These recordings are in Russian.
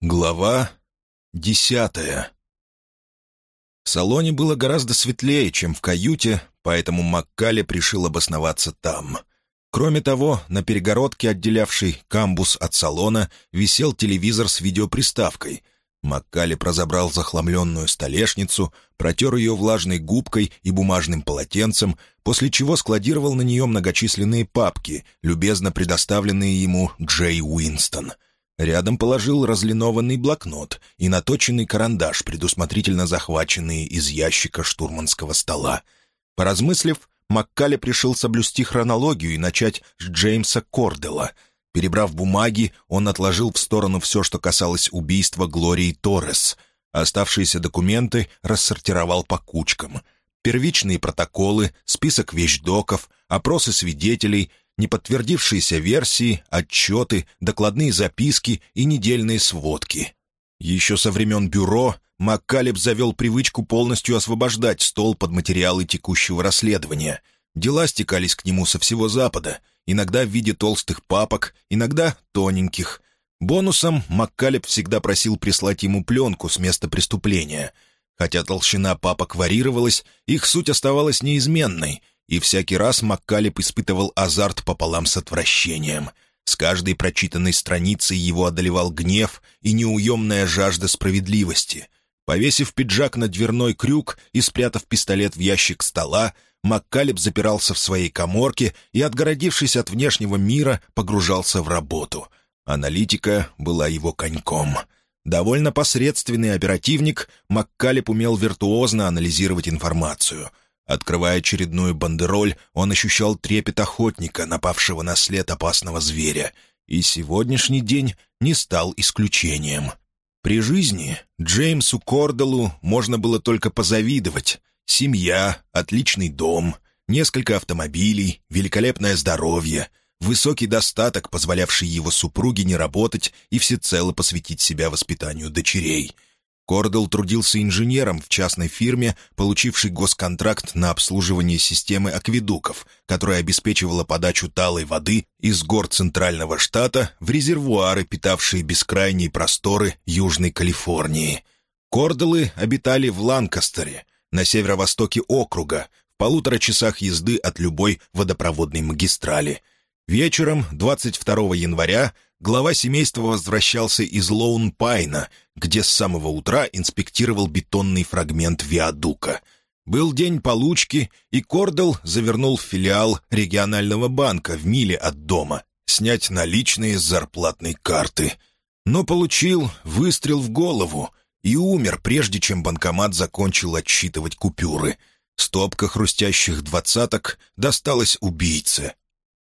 Глава десятая В салоне было гораздо светлее, чем в каюте, поэтому Маккале решил обосноваться там. Кроме того, на перегородке, отделявшей камбус от салона, висел телевизор с видеоприставкой. Маккалеб разобрал захламленную столешницу, протер ее влажной губкой и бумажным полотенцем, после чего складировал на нее многочисленные папки, любезно предоставленные ему Джей Уинстон — Рядом положил разлинованный блокнот и наточенный карандаш, предусмотрительно захваченные из ящика штурманского стола. Поразмыслив, Маккале пришел соблюсти хронологию и начать с Джеймса Кордела. Перебрав бумаги, он отложил в сторону все, что касалось убийства Глории Торрес. Оставшиеся документы рассортировал по кучкам. Первичные протоколы, список вещдоков, опросы свидетелей — неподтвердившиеся версии, отчеты, докладные записки и недельные сводки. Еще со времен бюро Маккалеб завел привычку полностью освобождать стол под материалы текущего расследования. Дела стекались к нему со всего Запада, иногда в виде толстых папок, иногда тоненьких. Бонусом Маккалеб всегда просил прислать ему пленку с места преступления. Хотя толщина папок варьировалась, их суть оставалась неизменной — и всякий раз Маккалеб испытывал азарт пополам с отвращением. С каждой прочитанной страницей его одолевал гнев и неуемная жажда справедливости. Повесив пиджак на дверной крюк и спрятав пистолет в ящик стола, Маккалеб запирался в своей коморке и, отгородившись от внешнего мира, погружался в работу. Аналитика была его коньком. Довольно посредственный оперативник, Маккалеб умел виртуозно анализировать информацию — Открывая очередную бандероль, он ощущал трепет охотника, напавшего на след опасного зверя, и сегодняшний день не стал исключением. При жизни Джеймсу Кордалу можно было только позавидовать. Семья, отличный дом, несколько автомобилей, великолепное здоровье, высокий достаток, позволявший его супруге не работать и всецело посвятить себя воспитанию дочерей — Кордел трудился инженером в частной фирме, получившей госконтракт на обслуживание системы акведуков, которая обеспечивала подачу талой воды из гор Центрального штата в резервуары, питавшие бескрайние просторы Южной Калифорнии. Корделы обитали в Ланкастере, на северо-востоке округа, в полутора часах езды от любой водопроводной магистрали. Вечером 22 января глава семейства возвращался из Лоун-Пайна, где с самого утра инспектировал бетонный фрагмент виадука. Был день получки, и Кордел завернул в филиал регионального банка в миле от дома, снять наличные с зарплатной карты. Но получил выстрел в голову и умер, прежде чем банкомат закончил отсчитывать купюры. Стопка хрустящих двадцаток досталась убийце,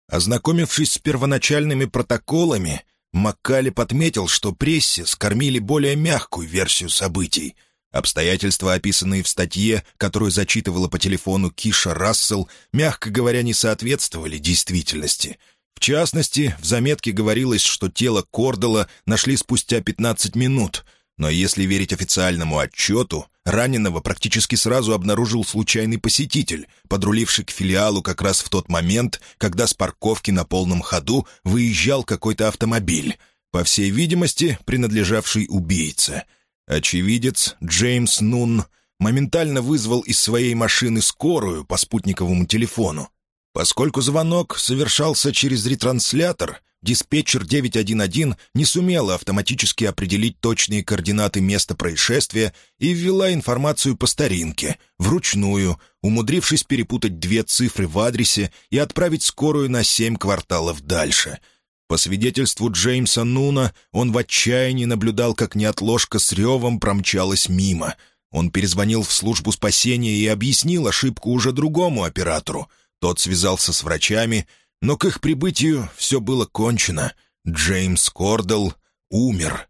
Ознакомившись с первоначальными протоколами, Маккалеб отметил, что прессе скормили более мягкую версию событий. Обстоятельства, описанные в статье, которую зачитывала по телефону Киша Рассел, мягко говоря, не соответствовали действительности. В частности, в заметке говорилось, что тело Кордела нашли спустя 15 минут, но если верить официальному отчету, раненого практически сразу обнаружил случайный посетитель, подруливший к филиалу как раз в тот момент, когда с парковки на полном ходу выезжал какой-то автомобиль, по всей видимости, принадлежавший убийце. Очевидец Джеймс Нун моментально вызвал из своей машины скорую по спутниковому телефону. Поскольку звонок совершался через ретранслятор, диспетчер 911 не сумела автоматически определить точные координаты места происшествия и ввела информацию по старинке, вручную, умудрившись перепутать две цифры в адресе и отправить скорую на семь кварталов дальше. По свидетельству Джеймса Нуна, он в отчаянии наблюдал, как неотложка с ревом промчалась мимо. Он перезвонил в службу спасения и объяснил ошибку уже другому оператору. Тот связался с врачами — но к их прибытию все было кончено. Джеймс Кордел умер.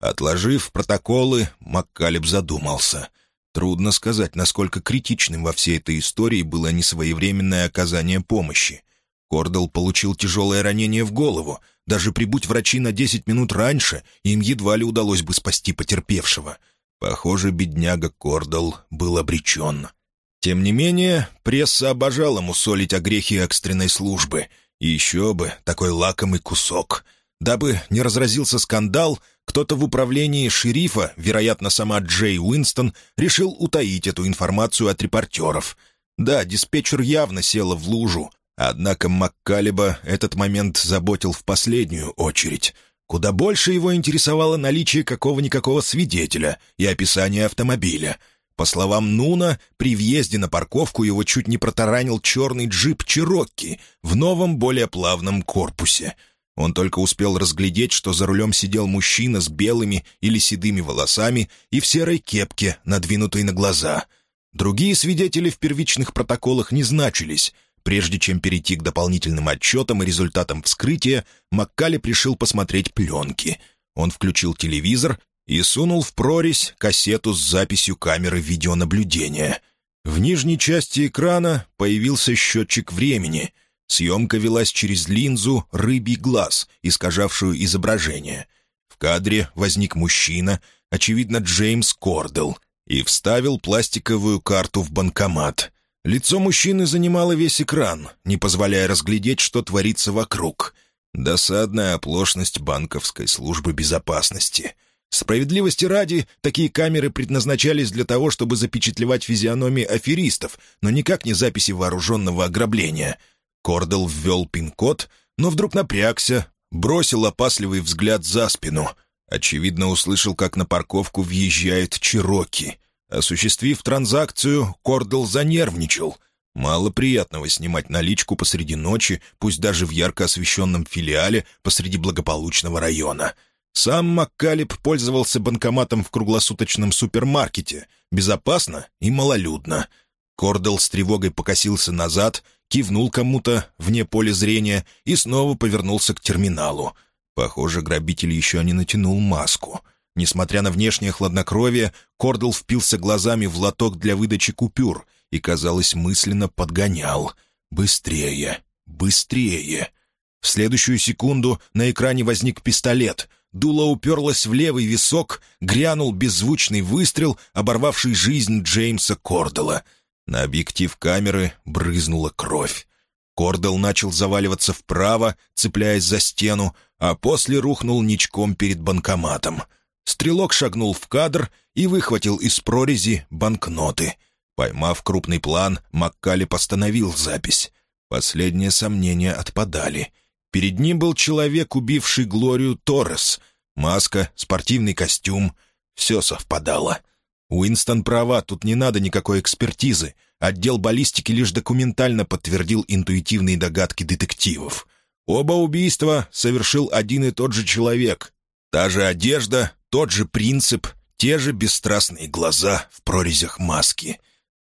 Отложив протоколы, Маккалеб задумался. Трудно сказать, насколько критичным во всей этой истории было несвоевременное оказание помощи. Кордел получил тяжелое ранение в голову. Даже прибудь врачи на десять минут раньше, им едва ли удалось бы спасти потерпевшего. Похоже, бедняга Кордел был обречен. Тем не менее, пресса обожала мусолить о грехе экстренной службы. И еще бы, такой лакомый кусок. Дабы не разразился скандал, кто-то в управлении шерифа, вероятно, сама Джей Уинстон, решил утаить эту информацию от репортеров. Да, диспетчер явно села в лужу, однако Маккалеба этот момент заботил в последнюю очередь. Куда больше его интересовало наличие какого-никакого свидетеля и описание автомобиля. По словам Нуна, при въезде на парковку его чуть не протаранил черный джип «Чирокки» в новом, более плавном корпусе — он только успел разглядеть, что за рулем сидел мужчина с белыми или седыми волосами и в серой кепке, надвинутой на глаза. Другие свидетели в первичных протоколах не значились. Прежде чем перейти к дополнительным отчетам и результатам вскрытия, Маккали пришел посмотреть пленки. Он включил телевизор и сунул в прорезь кассету с записью камеры видеонаблюдения. В нижней части экрана появился счетчик времени — Съемка велась через линзу «рыбий глаз», искажавшую изображение. В кадре возник мужчина, очевидно, Джеймс Кордел, и вставил пластиковую карту в банкомат. Лицо мужчины занимало весь экран, не позволяя разглядеть, что творится вокруг. Досадная оплошность банковской службы безопасности. Справедливости ради, такие камеры предназначались для того, чтобы запечатлевать физиономии аферистов, но никак не записи вооруженного ограбления — Кордел ввел пин-код, но вдруг напрягся, бросил опасливый взгляд за спину. Очевидно, услышал, как на парковку въезжает Чироки. Осуществив транзакцию, Кордел занервничал. Мало приятного снимать наличку посреди ночи, пусть даже в ярко освещенном филиале посреди благополучного района. Сам Маккалеб пользовался банкоматом в круглосуточном супермаркете. Безопасно и малолюдно. Кордел с тревогой покосился назад — кивнул кому-то вне поля зрения и снова повернулся к терминалу. Похоже, грабитель еще не натянул маску. Несмотря на внешнее хладнокровие, Кордл впился глазами в лоток для выдачи купюр и, казалось, мысленно подгонял. «Быстрее! Быстрее!» В следующую секунду на экране возник пистолет. Дуло уперлось в левый висок, грянул беззвучный выстрел, оборвавший жизнь Джеймса Кордела — на объектив камеры брызнула кровь. Кордел начал заваливаться вправо, цепляясь за стену, а после рухнул ничком перед банкоматом. Стрелок шагнул в кадр и выхватил из прорези банкноты. Поймав крупный план, Маккали постановил запись. Последние сомнения отпадали. Перед ним был человек, убивший Глорию Торрес. Маска, спортивный костюм — все совпадало. Уинстон права, тут не надо никакой экспертизы. Отдел баллистики лишь документально подтвердил интуитивные догадки детективов. Оба убийства совершил один и тот же человек. Та же одежда, тот же принцип, те же бесстрастные глаза в прорезях маски.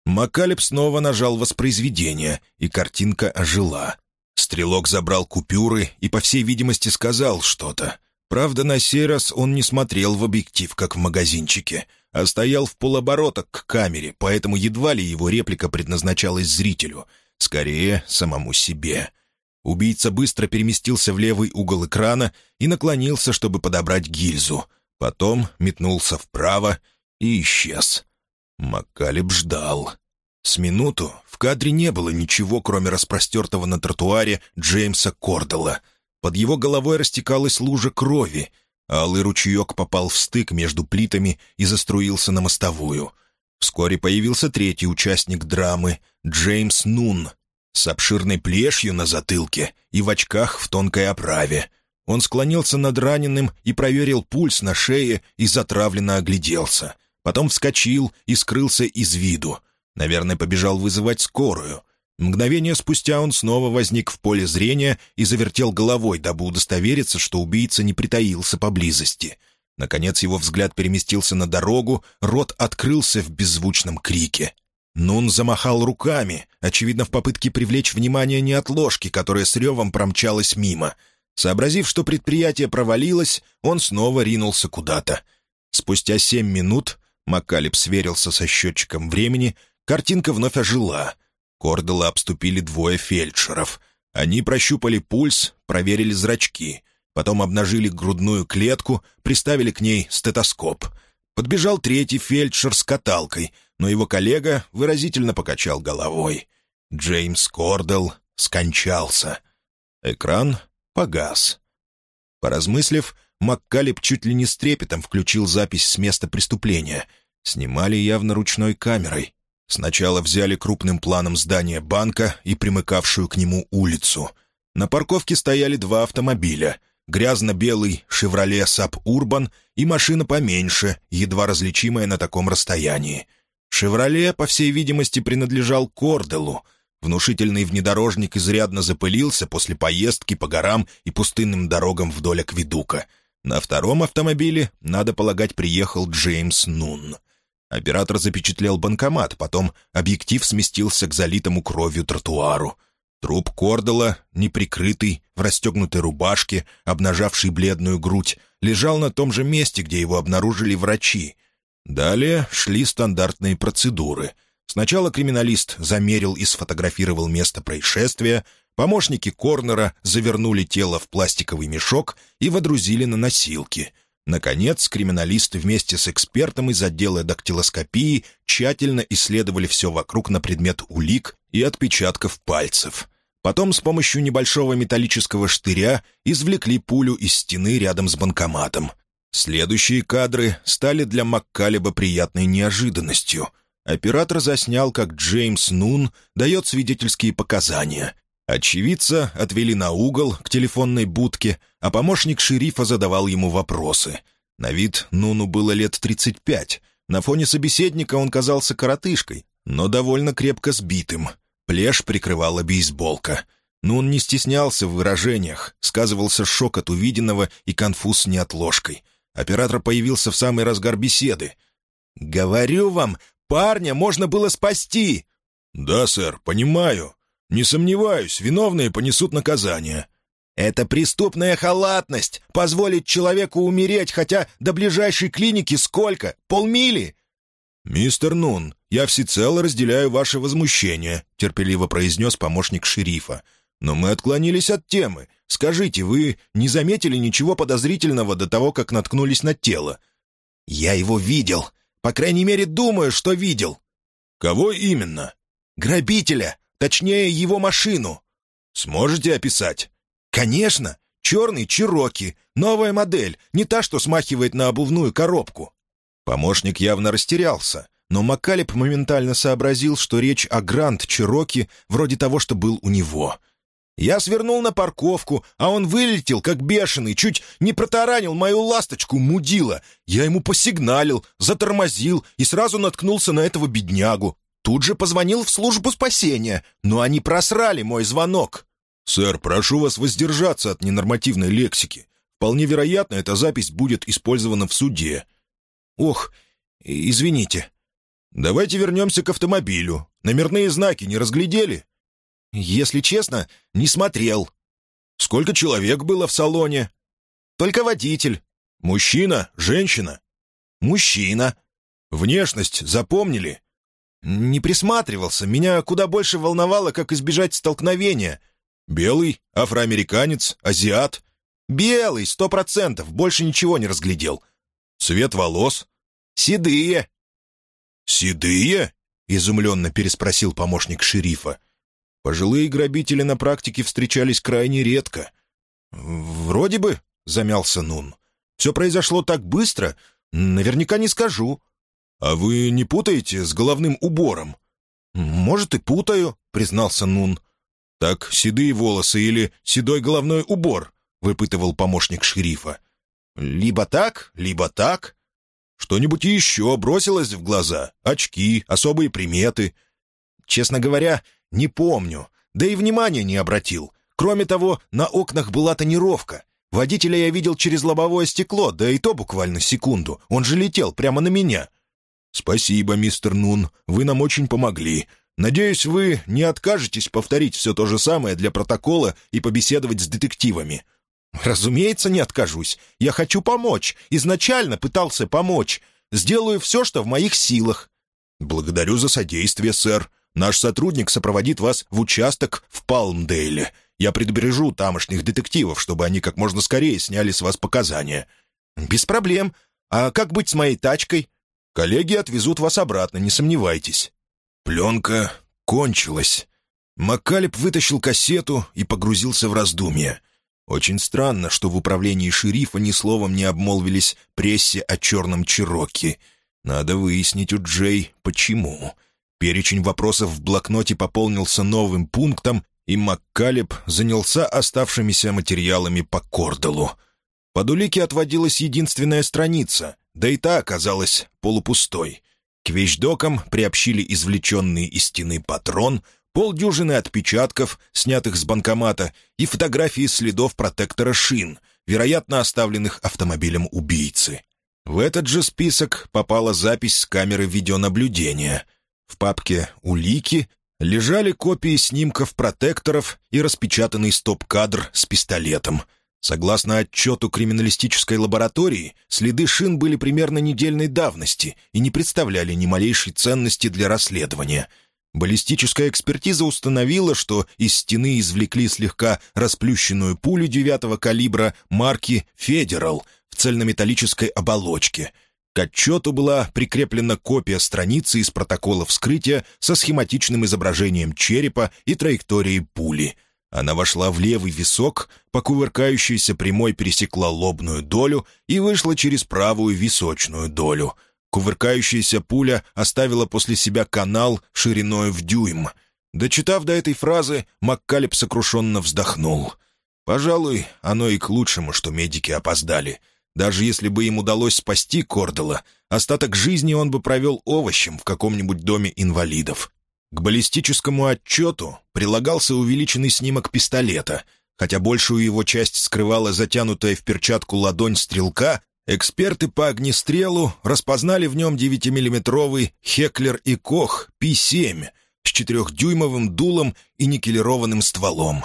Макалеб снова нажал воспроизведение, и картинка ожила. Стрелок забрал купюры и, по всей видимости, сказал что-то. Правда, на сей раз он не смотрел в объектив, как в магазинчике — а стоял в полоборота к камере, поэтому едва ли его реплика предназначалась зрителю, скорее самому себе. Убийца быстро переместился в левый угол экрана и наклонился, чтобы подобрать гильзу. Потом метнулся вправо и исчез. Маккалеб ждал. С минуту в кадре не было ничего, кроме распростертого на тротуаре Джеймса Кордела. Под его головой растекалась лужа крови — Алый ручеек попал в стык между плитами и заструился на мостовую. Вскоре появился третий участник драмы — Джеймс Нун, с обширной плешью на затылке и в очках в тонкой оправе. Он склонился над раненым и проверил пульс на шее и затравленно огляделся. Потом вскочил и скрылся из виду. Наверное, побежал вызывать скорую — Мгновение спустя он снова возник в поле зрения и завертел головой, дабы удостовериться, что убийца не притаился поблизости. Наконец его взгляд переместился на дорогу, рот открылся в беззвучном крике. Нун замахал руками, очевидно, в попытке привлечь внимание неотложки, которая с ревом промчалась мимо. Сообразив, что предприятие провалилось, он снова ринулся куда-то. Спустя семь минут Макалеб сверился со счетчиком времени, картинка вновь ожила — Кордела обступили двое фельдшеров. Они прощупали пульс, проверили зрачки. Потом обнажили грудную клетку, приставили к ней стетоскоп. Подбежал третий фельдшер с каталкой, но его коллега выразительно покачал головой. Джеймс Кордел скончался. Экран погас. Поразмыслив, Маккалеб чуть ли не с трепетом включил запись с места преступления. Снимали явно ручной камерой. Сначала взяли крупным планом здание банка и примыкавшую к нему улицу. На парковке стояли два автомобиля — грязно-белый «Шевроле Саб Урбан» и машина поменьше, едва различимая на таком расстоянии. «Шевроле», по всей видимости, принадлежал Корделу. Внушительный внедорожник изрядно запылился после поездки по горам и пустынным дорогам вдоль Акведука. На втором автомобиле, надо полагать, приехал Джеймс Нун. Оператор запечатлел банкомат, потом объектив сместился к залитому кровью тротуару — Труп Кордела, неприкрытый, в расстегнутой рубашке, обнажавший бледную грудь, лежал на том же месте, где его обнаружили врачи. Далее шли стандартные процедуры. Сначала криминалист замерил и сфотографировал место происшествия, помощники Корнера завернули тело в пластиковый мешок и водрузили на носилки. Наконец, криминалисты вместе с экспертом из отдела дактилоскопии тщательно исследовали все вокруг на предмет улик и отпечатков пальцев. Потом с помощью небольшого металлического штыря извлекли пулю из стены рядом с банкоматом. Следующие кадры стали для Маккалеба приятной неожиданностью. Оператор заснял, как Джеймс Нун дает свидетельские показания. Очевидца отвели на угол к телефонной будке, а помощник шерифа задавал ему вопросы. На вид Нуну было лет 35. На фоне собеседника он казался коротышкой, но довольно крепко сбитым — Плешь прикрывала бейсболка. Но он не стеснялся в выражениях, сказывался шок от увиденного и конфуз с неотложкой. Оператор появился в самый разгар беседы. «Говорю вам, парня можно было спасти!» «Да, сэр, понимаю. Не сомневаюсь, виновные понесут наказание». «Это преступная халатность! Позволить человеку умереть, хотя до ближайшей клиники сколько? Полмили?» «Мистер Нун, я всецело разделяю ваше возмущение», — терпеливо произнес помощник шерифа. «Но мы отклонились от темы. Скажите, вы не заметили ничего подозрительного до того, как наткнулись на тело?» «Я его видел. По крайней мере, думаю, что видел». «Кого именно?» «Грабителя. Точнее, его машину». «Сможете описать?» «Конечно. Черный Чироки. Новая модель. Не та, что смахивает на обувную коробку». Помощник явно растерялся, но Макалеб моментально сообразил, что речь о Гранд Чироки вроде того, что был у него. «Я свернул на парковку, а он вылетел, как бешеный, чуть не протаранил мою ласточку, мудила. Я ему посигналил, затормозил и сразу наткнулся на этого беднягу. Тут же позвонил в службу спасения, но они просрали мой звонок». «Сэр, прошу вас воздержаться от ненормативной лексики. Вполне вероятно, эта запись будет использована в суде. «Ох, извините». «Давайте вернемся к автомобилю. Номерные знаки не разглядели?» «Если честно, не смотрел». «Сколько человек было в салоне?» «Только водитель». «Мужчина? Женщина?» «Мужчина». «Внешность запомнили?» «Не присматривался. Меня куда больше волновало, как избежать столкновения». «Белый? Афроамериканец? Азиат?» «Белый, сто процентов. Больше ничего не разглядел. Цвет волос? Седые». «Седые?» — изумленно переспросил помощник шерифа. Пожилые грабители на практике встречались крайне редко. «Вроде бы», — замялся Нун. «Все произошло так быстро, наверняка не скажу». «А вы не путаете с головным убором?» «Может, и путаю», — признался Нун. «Так седые волосы или седой головной убор?» — выпытывал помощник шерифа. Либо так, либо так. Что-нибудь еще бросилось в глаза? Очки, особые приметы? Честно говоря, не помню. Да и внимания не обратил. Кроме того, на окнах была тонировка. Водителя я видел через лобовое стекло, да и то буквально секунду. Он же летел прямо на меня. «Спасибо, мистер Нун. Вы нам очень помогли. Надеюсь, вы не откажетесь повторить все то же самое для протокола и побеседовать с детективами. «Разумеется, не откажусь. Я хочу помочь. Изначально пытался помочь. Сделаю все, что в моих силах». «Благодарю за содействие, сэр. Наш сотрудник сопроводит вас в участок в Палмдейле. Я предбережу тамошних детективов, чтобы они как можно скорее сняли с вас показания». «Без проблем. А как быть с моей тачкой?» «Коллеги отвезут вас обратно, не сомневайтесь». Пленка кончилась. Маккалеб вытащил кассету и погрузился в раздумья — Очень странно, что в управлении шерифа ни словом не обмолвились прессе о черном Чироке. Надо выяснить у Джей, почему. Перечень вопросов в блокноте пополнился новым пунктом, и Маккалеб занялся оставшимися материалами по Кордалу. Под улики отводилась единственная страница, да и та оказалась полупустой. К вещдокам приобщили извлеченный из стены патрон, полдюжины отпечатков, снятых с банкомата, и фотографии следов протектора шин, вероятно, оставленных автомобилем убийцы. В этот же список попала запись с камеры видеонаблюдения. В папке «Улики» лежали копии снимков протекторов и распечатанный стоп-кадр с пистолетом. Согласно отчету криминалистической лаборатории, следы шин были примерно недельной давности и не представляли ни малейшей ценности для расследования — Баллистическая экспертиза установила, что из стены извлекли слегка расплющенную пулю девятого калибра марки «Федерал» в цельнометаллической оболочке. К отчету была прикреплена копия страницы из протокола вскрытия со схематичным изображением черепа и траекторией пули. Она вошла в левый висок, по кувыркающейся прямой пересекла лобную долю и вышла через правую височную долю — Кувыркающаяся пуля оставила после себя канал шириной в дюйм. Дочитав до этой фразы, Маккалеб сокрушенно вздохнул. Пожалуй, оно и к лучшему, что медики опоздали. Даже если бы им удалось спасти Кордела, остаток жизни он бы провел овощем в каком-нибудь доме инвалидов. К баллистическому отчету прилагался увеличенный снимок пистолета. Хотя большую его часть скрывала затянутая в перчатку ладонь стрелка, Эксперты по огнестрелу распознали в нем 9-миллиметровый «Хеклер и Кох» Пи-7 с четырехдюймовым дулом и никелированным стволом.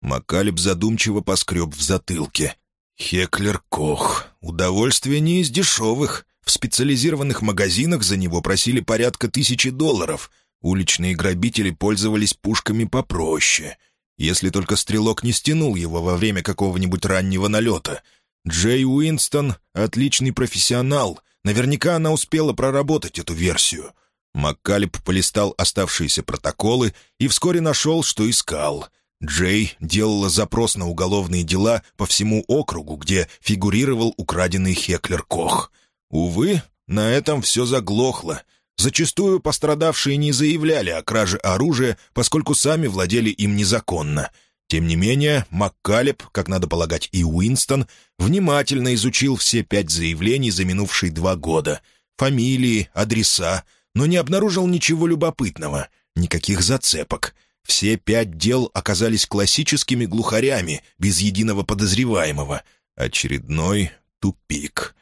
Макалеб задумчиво поскреб в затылке. «Хеклер Кох. Удовольствие не из дешевых. В специализированных магазинах за него просили порядка тысячи долларов. Уличные грабители пользовались пушками попроще. Если только стрелок не стянул его во время какого-нибудь раннего налета — Джей Уинстон — отличный профессионал. Наверняка она успела проработать эту версию. Маккалеб полистал оставшиеся протоколы и вскоре нашел, что искал. Джей делала запрос на уголовные дела по всему округу, где фигурировал украденный Хеклер Кох. Увы, на этом все заглохло. Зачастую пострадавшие не заявляли о краже оружия, поскольку сами владели им незаконно — тем не менее, Маккалеб, как надо полагать и Уинстон, внимательно изучил все пять заявлений за минувшие два года. Фамилии, адреса, но не обнаружил ничего любопытного, никаких зацепок. Все пять дел оказались классическими глухарями, без единого подозреваемого. Очередной тупик.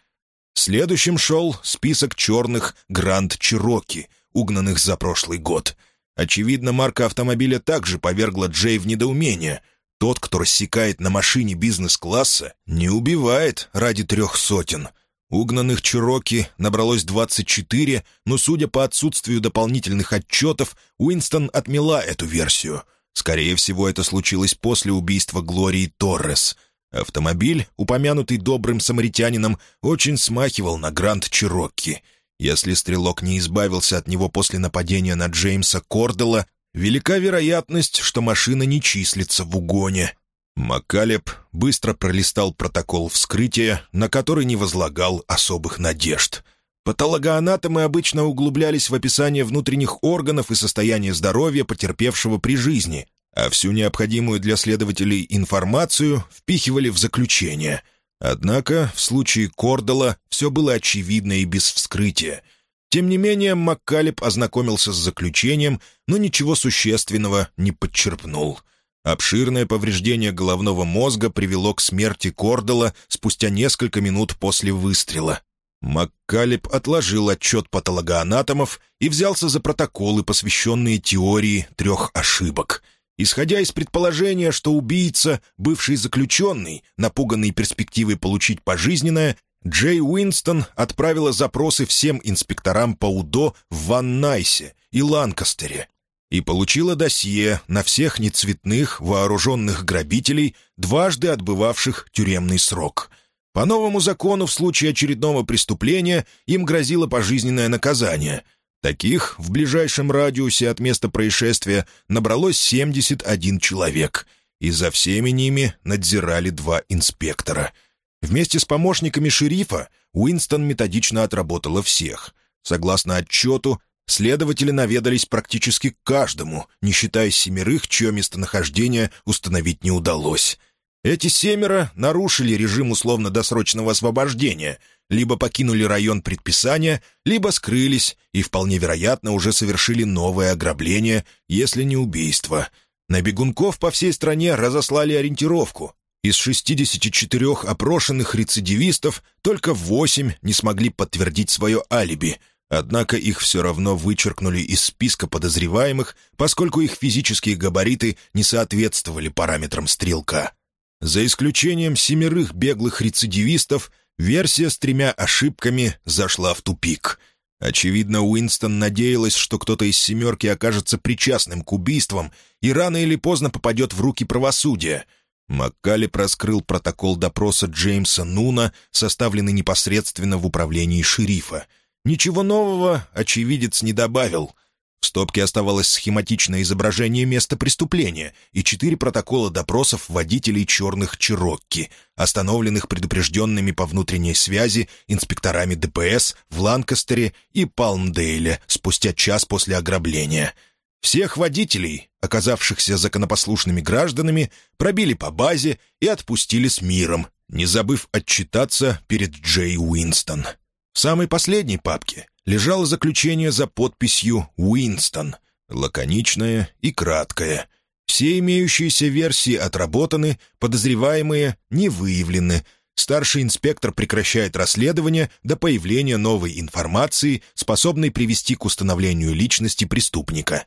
Следующим шел список черных «Гранд Чироки», угнанных за прошлый год — Очевидно, марка автомобиля также повергла Джей в недоумение. Тот, кто рассекает на машине бизнес-класса, не убивает ради трех сотен. Угнанных Чироки набралось 24, но, судя по отсутствию дополнительных отчетов, Уинстон отмела эту версию. Скорее всего, это случилось после убийства Глории Торрес. Автомобиль, упомянутый добрым самаритянином, очень смахивал на Гранд Чирокки — если стрелок не избавился от него после нападения на Джеймса Кордела, велика вероятность, что машина не числится в угоне. Макалеб быстро пролистал протокол вскрытия, на который не возлагал особых надежд. Патологоанатомы обычно углублялись в описание внутренних органов и состояния здоровья потерпевшего при жизни, а всю необходимую для следователей информацию впихивали в заключение — Однако в случае Кордала все было очевидно и без вскрытия. Тем не менее, Маккалеб ознакомился с заключением, но ничего существенного не подчерпнул. Обширное повреждение головного мозга привело к смерти Кордала спустя несколько минут после выстрела. Маккалеб отложил отчет патологоанатомов и взялся за протоколы, посвященные теории трех ошибок — Исходя из предположения, что убийца — бывший заключенный, напуганный перспективой получить пожизненное, Джей Уинстон отправила запросы всем инспекторам по УДО в Ван Найсе и Ланкастере и получила досье на всех нецветных вооруженных грабителей, дважды отбывавших тюремный срок. По новому закону в случае очередного преступления им грозило пожизненное наказание — Таких в ближайшем радиусе от места происшествия набралось 71 человек. и за всеми ними надзирали два инспектора. Вместе с помощниками шерифа Уинстон методично отработала всех. Согласно отчету, следователи наведались практически каждому, не считая семерых, чье местонахождение установить не удалось. Эти семеро нарушили режим условно-досрочного освобождения, либо покинули район предписания, либо скрылись и, вполне вероятно, уже совершили новое ограбление, если не убийство. На бегунков по всей стране разослали ориентировку. Из 64 опрошенных рецидивистов только 8 не смогли подтвердить свое алиби, однако их все равно вычеркнули из списка подозреваемых, поскольку их физические габариты не соответствовали параметрам стрелка. За исключением семерых беглых рецидивистов, версия с тремя ошибками зашла в тупик. Очевидно, Уинстон надеялась, что кто-то из «семерки» окажется причастным к убийствам и рано или поздно попадет в руки правосудия. Маккали проскрыл протокол допроса Джеймса Нуна, составленный непосредственно в управлении шерифа. Ничего нового очевидец не добавил — в стопке оставалось схематичное изображение места преступления и четыре протокола допросов водителей черных «Чирокки», остановленных предупрежденными по внутренней связи инспекторами ДПС в Ланкастере и Палмдейле спустя час после ограбления. Всех водителей, оказавшихся законопослушными гражданами, пробили по базе и отпустили с миром, не забыв отчитаться перед Джей Уинстон. В самой последней папке лежало заключение за подписью «Уинстон», лаконичное и краткое. Все имеющиеся версии отработаны, подозреваемые не выявлены. Старший инспектор прекращает расследование до появления новой информации, способной привести к установлению личности преступника.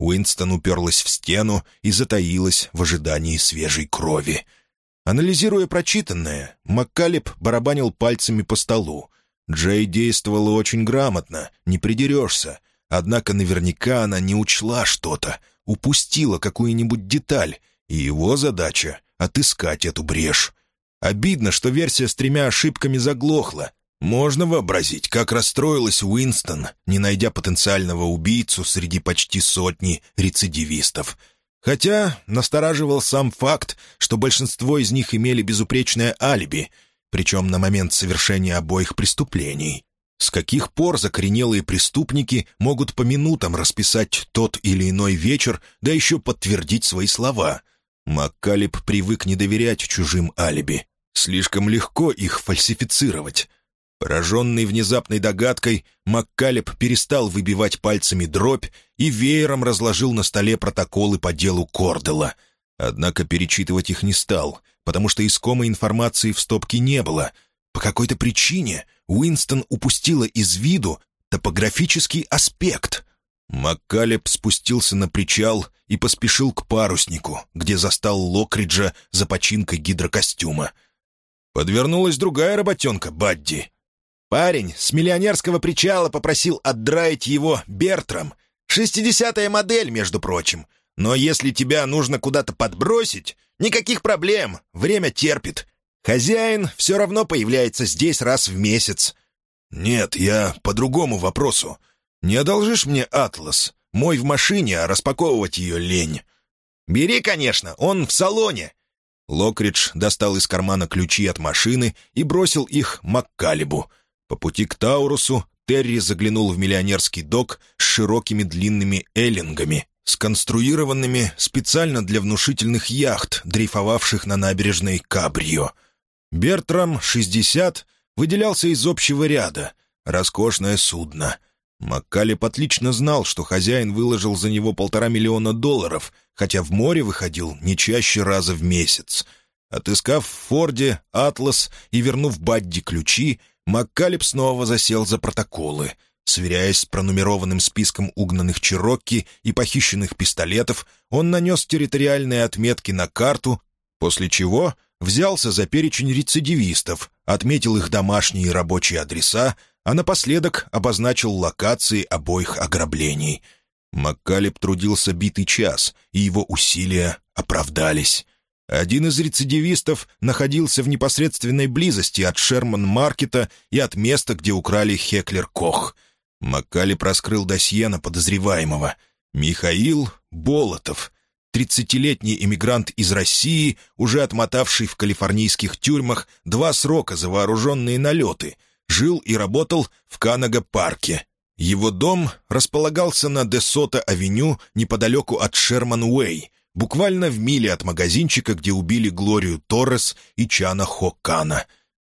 Уинстон уперлась в стену и затаилась в ожидании свежей крови. Анализируя прочитанное, Маккалеб барабанил пальцами по столу — Джей действовала очень грамотно, не придерешься. Однако наверняка она не учла что-то, упустила какую-нибудь деталь, и его задача — отыскать эту брешь. Обидно, что версия с тремя ошибками заглохла. Можно вообразить, как расстроилась Уинстон, не найдя потенциального убийцу среди почти сотни рецидивистов. Хотя настораживал сам факт, что большинство из них имели безупречное алиби — причем на момент совершения обоих преступлений. С каких пор закоренелые преступники могут по минутам расписать тот или иной вечер, да еще подтвердить свои слова? Маккалеб привык не доверять чужим алиби. Слишком легко их фальсифицировать. Пораженный внезапной догадкой, Маккалеб перестал выбивать пальцами дробь и веером разложил на столе протоколы по делу Кордела. Однако перечитывать их не стал, потому что искомой информации в стопке не было. По какой-то причине Уинстон упустила из виду топографический аспект. Маккалеб спустился на причал и поспешил к паруснику, где застал Локриджа за починкой гидрокостюма. Подвернулась другая работенка, Бадди. Парень с миллионерского причала попросил отдраить его Бертром. Шестидесятая модель, между прочим. Но если тебя нужно куда-то подбросить, Никаких проблем, время терпит. Хозяин все равно появляется здесь раз в месяц». «Нет, я по другому вопросу. Не одолжишь мне атлас? Мой в машине, а распаковывать ее лень». «Бери, конечно, он в салоне». Локридж достал из кармана ключи от машины и бросил их Маккалибу. По пути к Таурусу Терри заглянул в миллионерский док с широкими длинными эллингами, сконструированными специально для внушительных яхт, дрейфовавших на набережной Кабрио. Бертрам, 60, выделялся из общего ряда. Роскошное судно. Маккалеб отлично знал, что хозяин выложил за него полтора миллиона долларов, хотя в море выходил не чаще раза в месяц. Отыскав в Форде «Атлас» и вернув Бадди ключи, Маккалеб снова засел за протоколы — Сверяясь с пронумерованным списком угнанных черокки и похищенных пистолетов, он нанес территориальные отметки на карту, после чего взялся за перечень рецидивистов, отметил их домашние и рабочие адреса, а напоследок обозначил локации обоих ограблений. Маккалеб трудился битый час, и его усилия оправдались. Один из рецидивистов находился в непосредственной близости от Шерман-маркета и от места, где украли Хеклер-Кох — Маккали проскрыл досье на подозреваемого. Михаил Болотов. тридцатилетний эмигрант из России, уже отмотавший в калифорнийских тюрьмах два срока за вооруженные налеты, жил и работал в Канага-парке. Его дом располагался на Десота-авеню неподалеку от Шерман-Уэй, буквально в миле от магазинчика, где убили Глорию Торрес и Чана Хоккана.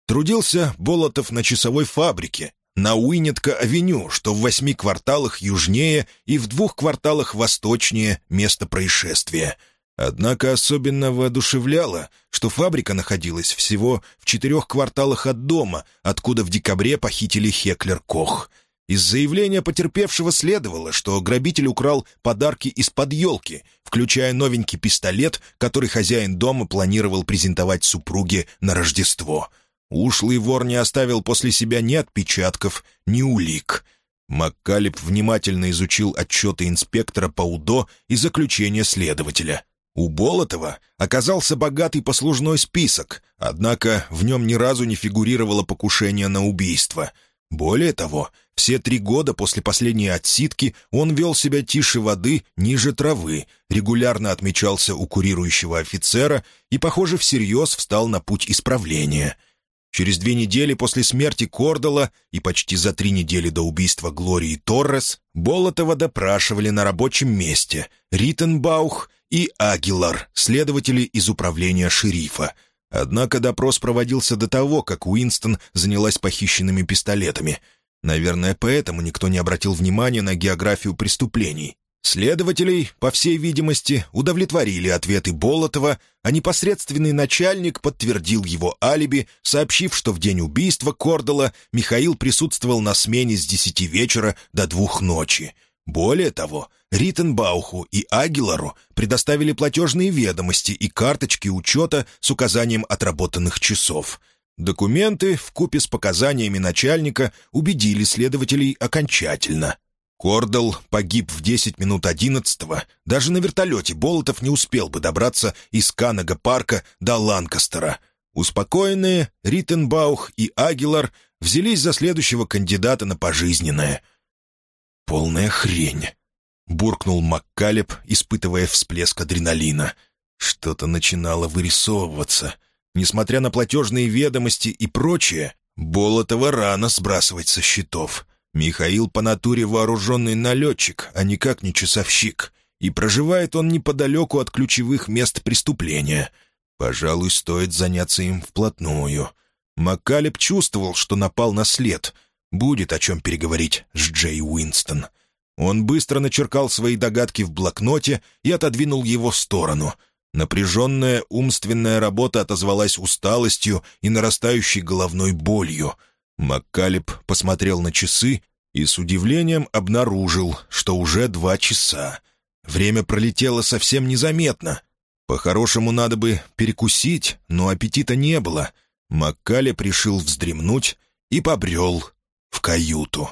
Трудился Болотов на часовой фабрике, на Уинетка-авеню, что в восьми кварталах южнее и в двух кварталах восточнее места происшествия. Однако особенно воодушевляло, что фабрика находилась всего в четырех кварталах от дома, откуда в декабре похитили Хеклер Кох. Из заявления потерпевшего следовало, что грабитель украл подарки из-под елки, включая новенький пистолет, который хозяин дома планировал презентовать супруге на Рождество — Ушлый вор не оставил после себя ни отпечатков, ни улик. Маккалеб внимательно изучил отчеты инспектора по УДО и заключение следователя. У Болотова оказался богатый послужной список, однако в нем ни разу не фигурировало покушение на убийство. Более того, все три года после последней отсидки он вел себя тише воды, ниже травы, регулярно отмечался у курирующего офицера и, похоже, всерьез встал на путь исправления — Через две недели после смерти Кордала и почти за три недели до убийства Глории Торрес Болотова допрашивали на рабочем месте Риттенбаух и Агилар, следователи из управления шерифа. Однако допрос проводился до того, как Уинстон занялась похищенными пистолетами. Наверное, поэтому никто не обратил внимания на географию преступлений. Следователей, по всей видимости, удовлетворили ответы Болотова, а непосредственный начальник подтвердил его алиби, сообщив, что в день убийства Кордала Михаил присутствовал на смене с десяти вечера до двух ночи. Более того, Риттенбауху и Агилару предоставили платежные ведомости и карточки учета с указанием отработанных часов. Документы, вкупе с показаниями начальника, убедили следователей окончательно. Кордал погиб в 10 минут одиннадцатого. Даже на вертолете Болотов не успел бы добраться из Канага-парка до Ланкастера. Успокоенные, Риттенбаух и Агилар взялись за следующего кандидата на пожизненное. «Полная хрень», — буркнул Маккалеб, испытывая всплеск адреналина. Что-то начинало вырисовываться. Несмотря на платежные ведомости и прочее, Болотова рано сбрасывать со счетов — Михаил по натуре вооруженный налетчик, а никак не часовщик, и проживает он неподалеку от ключевых мест преступления. Пожалуй, стоит заняться им вплотную. Маккалеб чувствовал, что напал на след. Будет о чем переговорить с Джей Уинстон. Он быстро начеркал свои догадки в блокноте и отодвинул его в сторону. Напряженная умственная работа отозвалась усталостью и нарастающей головной болью — Маккалеб посмотрел на часы и с удивлением обнаружил, что уже два часа. Время пролетело совсем незаметно. По-хорошему надо бы перекусить, но аппетита не было. Маккалеб решил вздремнуть и побрел в каюту.